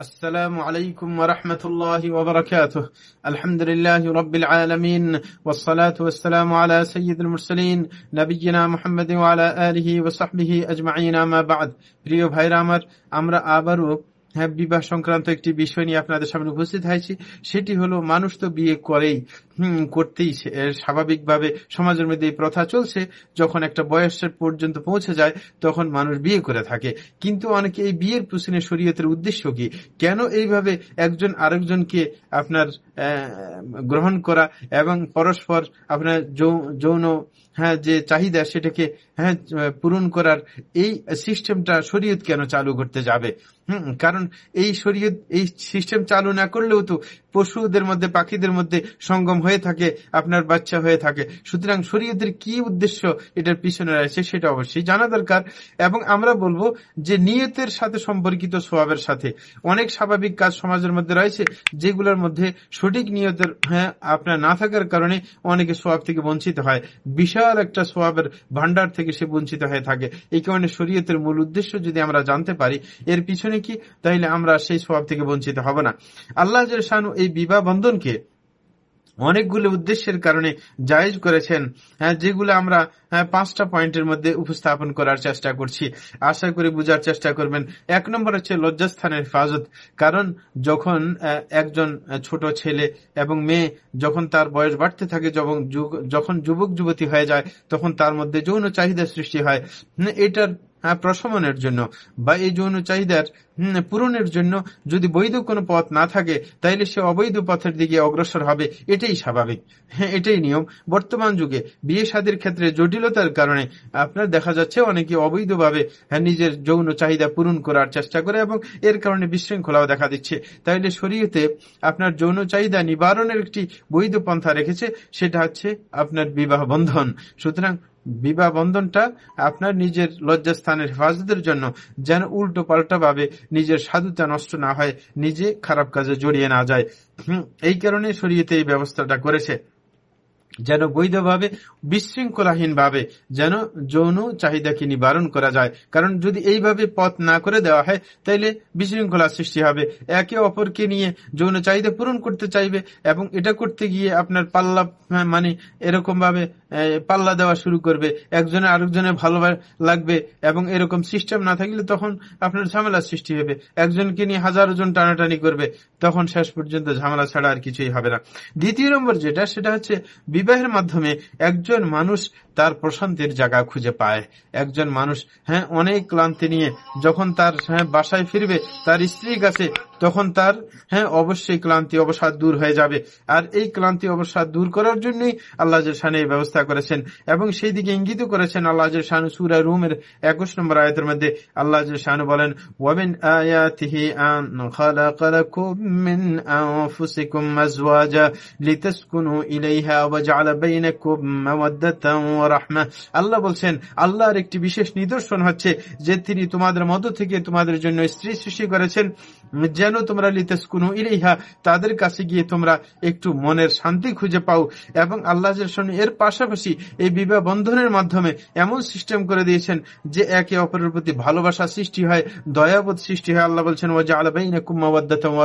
السلام عليكم ورحمة الله وبركاته الحمد لله رب العالمين والصلاة والسلام على سيد المرسلين نبينا محمد وعلى آله وصحبه أجمعين ما بعد প্রিয় ভাইরা আমার আমরা আবারও হ্যাঁ বিবাহ সংক্রান্ত একটি বিষয় নিয়ে আপনাদের সামনে উপস্থিত হয়েছি। সেটি হলো, মানুষ তো বিয়ে করেই করতেই স্বাভাবিকভাবে সমাজের মধ্যে এই প্রথা চলছে। যখন একটা বয়সের পর্যন্ত পৌঁছে যায়, তখন মানুষ বিয়ে করে থাকে। কিন্তু অনেকে এই বিয়ের পিছনে শরীয়তের উদ্দেশ্য কি? কেন এইভাবে একজন আরেকজনকে আপনার গ্রহণ করা এবং পরস্পর আপনার যৌন হ্যাঁ যে চাহিদা সেটাকে হ্যাঁ পূরণ করার এই সিস্টেমটা শরীয়ত কেন চালু করতে যাবে? হম, কারণ এই শরীয়ত, এই সিস্টেম চালু না করলেও তো পশুদের মধ্যে, পাখিদের মধ্যে সঙ্গম হয়ে থাকে, আপনার বাচ্চা হয়ে থাকে। সুতরাং শরীয়তের কি উদ্দেশ্য এটার পিছনে রয়েছে সেটা অবশ্যই জানা দরকার। এবং আমরা বলব যে নিয়তের সাথে সম্পর্কিত স্বভাবের সাথে। অনেক স্বাভাবিক কাজ সমাজের মধ্যে রয়েছে যেগুলোর মধ্যে সঠিক নিয়তের হ্যাঁ আপনার না থাকার কারণে অনেকে স্বভাব থেকে বঞ্চিত হয়। বিশাল একটা সোয়াবের ভান্ডার থেকে সে বঞ্চিত হয়ে থাকে। এই কারণে শরীয়তের মূল উদ্দেশ্য যদি আমরা জানতে পারি, এর পিছনে কি তাইলে আমরা সেই সোয়াব থেকে বঞ্চিত হব না। আল্লাহ শানু এই বিবাহ বন্ধনকে অনেকগুলো উদ্দেশ্যের কারণে জায়েজ করেছেন হ্যাঁ যেগুলো আমরা হ্যাঁ, পাঁচটা পয়েন্টের মধ্যে উপস্থাপন করার চেষ্টা করছি। আশা করি বুঝার চেষ্টা করবেন। এক নম্বর হচ্ছে লজ্জাস্থানের হেফাজত। কারণ যখন একজন ছোট ছেলে এবং মেয়ে যখন তার বয়স বাড়তে থাকে যখন যুবক যুবতী হয়ে যায় তখন তার মধ্যে যৌন চাহিদা সৃষ্টি হয়। এটার হ্যাঁ, প্রশমনের জন্য বা এই যৌন চাহিদার পূরণের জন্য যদি বৈধ কোনো পথ না থাকে তাইলে সে অবৈধ পথের দিকে অগ্রসর হবে। এটাই স্বাভাবিক। হ্যাঁ এটাই নিয়ম। বর্তমান যুগে বিয়ে শাদীর ক্ষেত্রে জটিলতার কারণে আপনার দেখা যাচ্ছে অনেকে অবৈধভাবে হ্যাঁ, নিজের যৌন চাহিদা পূরণ করার চেষ্টা করে এবং এর কারণে বিশৃঙ্খলাও দেখা দিচ্ছে। তাইলে শরীয়তে আপনার যৌন চাহিদা নিবারণের একটি বৈধ পন্থা রেখেছে সেটা হচ্ছে আপনার বিবাহ বন্ধন। সুতরাং বিবাহ বন্ধনটা আপনার নিজের লজ্জাস্থানের হেফাজতের জন্য যেন উল্টো পাল্টা ভাবে নিজের সাধুতা নষ্ট না হয়, নিজে খারাপ কাজে জড়িয়ে না যায়। হম, এই কারণে শরীয়তে এই ব্যবস্থাটা করেছে। যেন বৈধভাবে বিশৃঙ্খলাহীন ভাবে যেন যৌন চাহিদাকে নিবারণ করা যায়। কারণ যদি এইভাবে পথ না করে দেওয়া হয়, তাইলে বিশৃঙ্খলা সৃষ্টি হবে। একে অপরকে নিয়ে যৌন চাহিদা পূরণ করতে চাইবে এবং এটা করতে গিয়ে আপনার পাল্লা মানে এরকম ভাবে পাল্লা দেওয়া শুরু করবে। একজনে আরেকজনের ভালো লাগবে এবং এরকম সিস্টেম না থাকলে তখন আপনার ঝামেলার সৃষ্টি হবে। একজনকে নিয়ে হাজারো জন টানাটানি করবে। তখন শেষ পর্যন্ত ঝামেলা ছাড়া আর কিছুই হবে না। দ্বিতীয় নম্বর যেটা, সেটা হচ্ছে বিবাহের মাধ্যমে একজন মানুষ তার প্রশান্তির জায়গা খুঁজে পায়। একজন মানুষ হ্যাঁ অনেক ক্লান্তি নিয়ে যখন তার হ্যাঁ বাসায় ফিরবে, তার স্ত্রীর কাছে তখন তার হ্যাঁ অবশ্যই ক্লান্তি অবসাদ দূর হয়ে যাবে। আর এই ক্লান্তি অবসাদ দূর করার জন্যই আল্লাহ শানে এই ব্যবস্থা করেছেন। এবং সেই দিকে ইঙ্গিত করেছেন আল্লাহ শানু সুরা রুমের একুশ নম্বর আয়তের মধ্যে। আল্লাহ শানু বলেন ওয়াবিন আয়াতিহি আন খালাকালাকুম মিন আনফুসিকুম ইলাইহা ওয়া জাআলা বাইনাকুম রাহমা। আল্লাহ বলছেন, আল্লাহর একটি বিশেষ নিদর্শন হচ্ছে যে তিনি তোমাদের মধ্য থেকে তোমাদের জন্য স্ত্রী সৃষ্টি করেছেন। যেন তোমরা লিতেসকুনু ইলেহা তাদের কাছে গিয়ে তোমরা একটু মনের শান্তি খুঁজে পাও এবং আল্লাহ এর পাশাপাশি এই বিবাহ বন্ধনের মাধ্যমে এমন সিস্টেম করে দিয়েছেন যে একে অপরের প্রতি ভালোবাসা সৃষ্টি হয়, দয়াবোধ সৃষ্টি হয়। আল্লাহ বলছেন ও জালাবাইনা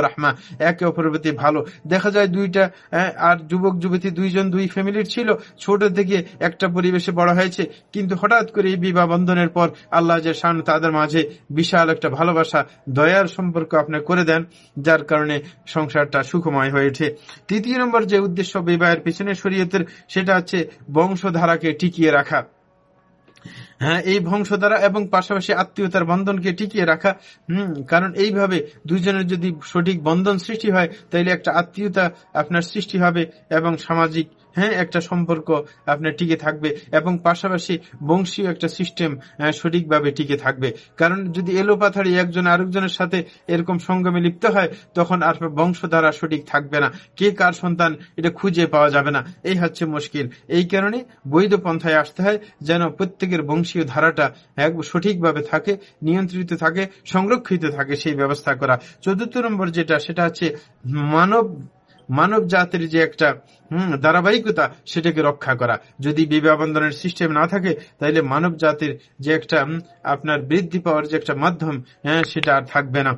রাহমা। একে অপরের প্রতি ভালো। দেখা যায় দুইটা আর যুবক যুবতী দুইজন দুই ফ্যামিলির ছিল। ছোট থেকে একটা পরিবেশে বড় হয়েছে, কিন্তু হঠাৎ করে এই বিবাহ বন্ধনের পর আল্লাহ যে শান, তাদের মাঝে বিশাল একটা ভালোবাসা, দয়ার সম্পর্ক আপনার করে দেন, যার কারণে সংসারটা সুখময় হয়ে ওঠে তৃতীয় নম্বর যে উদ্দেশ্য বিবাহের পিছনে শরীয়তের, সেটা হচ্ছে বংশধারাকে টিকিয়ে রাখা। হ্যাঁ এই বংশধারা এবং পাশাপাশি আত্মীয়তার বন্ধনকে টিকিয়ে রাখা। হম, কারণ এইভাবে দুইজনের যদি সঠিক বন্ধন সৃষ্টি হয়, তাইলে একটা আত্মীয়তা আপনার সৃষ্টি হবে এবং সামাজিক হ্যাঁ একটা সম্পর্ক আপনার টিকে থাকবে এবং পাশাপাশি বংশীয় একটা সিস্টেম সঠিকভাবে টিকে থাকবে। কারণ যদি এলোপাথারি একজন আরেকজনের সাথে এরকম সঙ্গমে লিপ্ত হয়, তখন আর বংশধারা সঠিক থাকবে না। কে কার সন্তান, এটা খুঁজে পাওয়া যাবে না। এই হচ্ছে মুশকিল। এই কারণে বৈধ পন্থায় আসতে হয় যেন প্রত্যেকের বংশীয় ধারাটা সঠিকভাবে থাকে, নিয়ন্ত্রিত থাকে, সংরক্ষিত থাকে সেই ব্যবস্থা করা। চতুর্থ নম্বর যেটা, সেটা হচ্ছে মানব মানব জাতির যে একটা, হম, ধারাবাহিকতা, সেটাকে রক্ষা করা। যদি বিবাহ বন্ধনের সিস্টেম না থাকে তাহলে মানব জাতির যে একটা আপনার বৃদ্ধি পাওয়ার যে একটা মাধ্যম হ্যাঁ সেটা আর থাকবে না।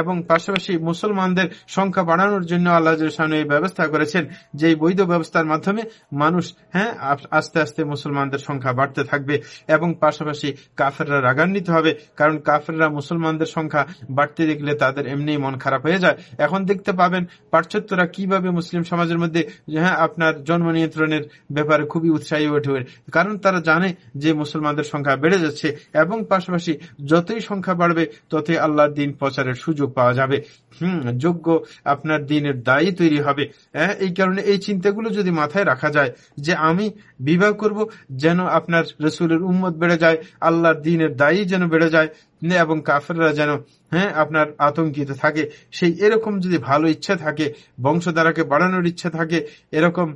এবং পাশাপাশি মুসলমানদের সংখ্যা বাড়ানোর জন্য আল্লাহ এই ব্যবস্থা করেছেন যে বৈধ ব্যবস্থার মাধ্যমে মানুষ হ্যাঁ আস্তে আস্তে মুসলমানদের সংখ্যা বাড়তে থাকবে এবং পাশাপাশি কাফেররা রাগান্বিত হবে, কারণ কাফেররা মুসলমানদের সংখ্যা বাড়তে দেখলে তাদের এমনি মন খারাপ হয়ে যায়। এখন দেখতে পাবেন পাশ্চাত্যরা কীভাবে মুসলিম সমাজের মধ্যে হ্যাঁ আপনার জন্ম নিয়ন্ত্রণের ব্যাপারে খুবই উৎসাহী ওঠে। কারণ তারা জানে যে মুসলমানদের সংখ্যা বেড়ে যাচ্ছে এবং পাশাপাশি যতই সংখ্যা বাড়বে, ততই আল্লাহর দিন প্রচারের সুযোগ পাওয়া যাবে। হম, যোগ্য আপনার দিনের দায়ী তৈরি হবে। হ্যাঁ এই কারণে এই চিন্তাগুলো যদি মাথায় রাখা যায় যে আমি বিবাহ করব যেন আপনার রসুলের উম্মত বেড়ে যায়, আল্লাহর দিনের দায়ী যেন বেড়ে যায়, এবং কাফেররা যেন হ্যাঁ আপনার আতঙ্কিত থাকে। সেই এরকম যদি ভালো ইচ্ছা থাকে, বংশধারাকে বাড়ানোর ইচ্ছা থাকে, এরকম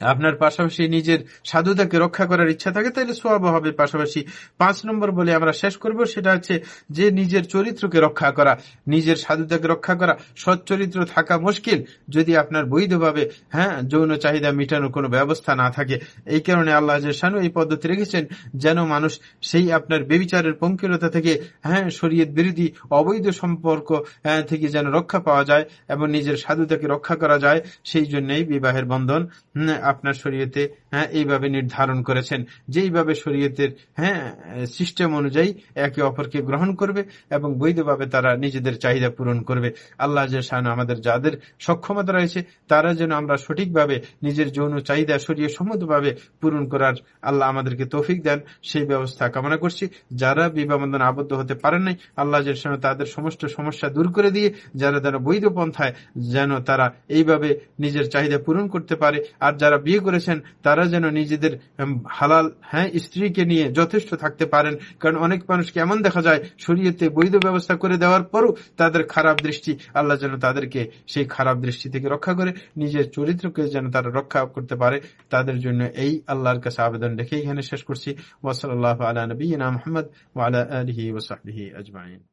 আপনার পাশাপাশি নিজের সাধুতাকে রক্ষা করার ইচ্ছা থাকে তাহলে সোয়াব হবে পাশাপাশি পাঁচ নম্বর বলে আমরা শেষ করব সেটা হচ্ছে যে নিজের চরিত্রকে রক্ষা করা নিজের সাধুতাকে রক্ষা করা সৎ চরিত্র থাকা মুশকিল। যদি আপনার বৈধভাবে হ্যাঁ যৌন চাহিদা মেটানোর কোনো ব্যবস্থা না থাকে এই কারণে আল্লাহ শানু এই পদ্ধতি রেখেছেন যেন মানুষ সেই আপনার বেবিচারের পঙ্কিলতা থেকে হ্যাঁ শরীয়ত বিরোধী অবৈধ সম্পর্ক হ্যাঁ, থেকে যেন রক্ষা পাওয়া যায় এবং নিজের সাধুতাকে রক্ষা করা যায় সেই জন্যই বিবাহের বন্ধন আপনার শরীয়তে হ্যাঁ এইভাবে নির্ধারণ করেছেন। যেইভাবে শরীয়তের হ্যাঁ সিস্টেম অনুযায়ী একে অপরকে গ্রহণ করবে এবং বৈধভাবে তারা নিজেদের চাহিদা পূরণ করবে। আল্লাহ যে আমাদের যাদের সক্ষমতা রয়েছে, তারা যেন আমরা সঠিকভাবে নিজের যৌন চাহিদা সরিয়ে সম্মতভাবে পূরণ করার আল্লাহ আমাদেরকে তৌফিক দেন। সেই ব্যবস্থা কামনা করছি। যারা বিবাহ বন্ধন আবদ্ধ হতে পারেন নাই, আল্লাহ তাদের সমস্ত সমস্যা দূর করে দিয়ে যারা যারা বৈধ পন্থায় যেন তারা এইভাবে নিজের চাহিদা পূরণ করতে পারে। আর যারা বিয়ে করেছেন, তারা যেন নিজেদের হালাল হ্যাঁ স্ত্রীকে নিয়ে যথেষ্ট থাকতে পারেন। কারণ অনেক মানুষকে এমন দেখা যায়, শরীয়তে বৈধ ব্যবস্থা করে দেওয়ার পরও তাদের খারাপ দৃষ্টি, আল্লাহ যেন তাদেরকে সেই খারাপ দৃষ্টি থেকে রক্ষা করে, নিজের চরিত্রকে যেন তারা রক্ষা করতে পারে, তাদের জন্য এই আল্লাহর কাছে আবেদন রেখে এখানে শেষ করছি। ওসল আল্লাহ আলা নবীনা মোহাম্মদ ওয়ালা আলহি ওসাহি আজমাইন।